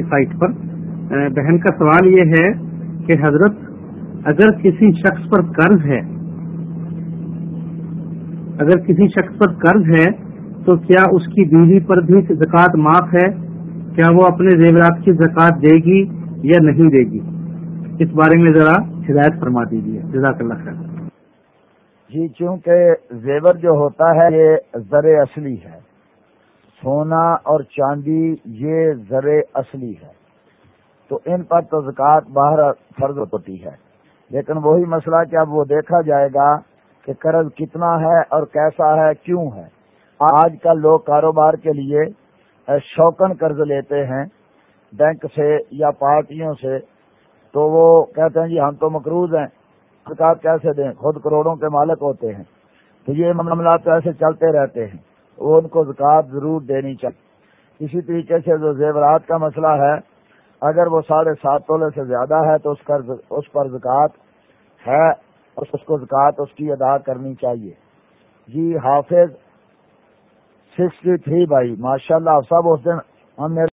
Site پر۔ بہن کا سوال یہ ہے کہ حضرت اگر کسی شخص پر قرض ہے، اگر کسی شخص پر قرض ہے، تو کیا اس کی بیوی پر بھی زکوٰۃ معاف ہے؟ کیا وہ اپنے زیورات کی زکوٰۃ دے گی یا نہیں دے گی؟ اس بارے میں ذرا ہدایت فرما دیجیے جزاک اللہ خیر۔ جی چونکہ زیور جو ہوتا ہے، یہ زر اصلی ہے۔ سونا اور چاندی یہ زر اصلی ہے۔ تو ان پر تو زکوٰۃ باہر فرض ہوتی ہے۔ لیکن وہی مسئلہ کہ اب وہ دیکھا جائے گا کہ قرض کتنا ہے اور کیسا ہے، کیوں ہے۔ آج کل لوگ کاروبار کے لیے شوقن قرض لیتے ہیں بینک سے یا پارٹیوں سے۔ تو وہ کہتے ہیں جی ہم تو مقروض ہیں سرکار کیسے دیں؟ خود کروڑوں کے مالک ہوتے ہیں۔ تو یہ معاملات تو ایسے چلتے رہتے ہیں۔ وہ ان کو زکوٰۃ ضرور دینی چاہیے۔ اسی طریقے سے جو زیورات کا مسئلہ ہے، اگر وہ ساڑھے سات تولے سے زیادہ ہے تو اس اس پر زکوٰۃ ہے اس کو زکوٰۃ اس کی ادا کرنی چاہیے۔ جی حافظ سکسٹی تھری بھائی ماشاء اللہ سب اس دن ہم میرے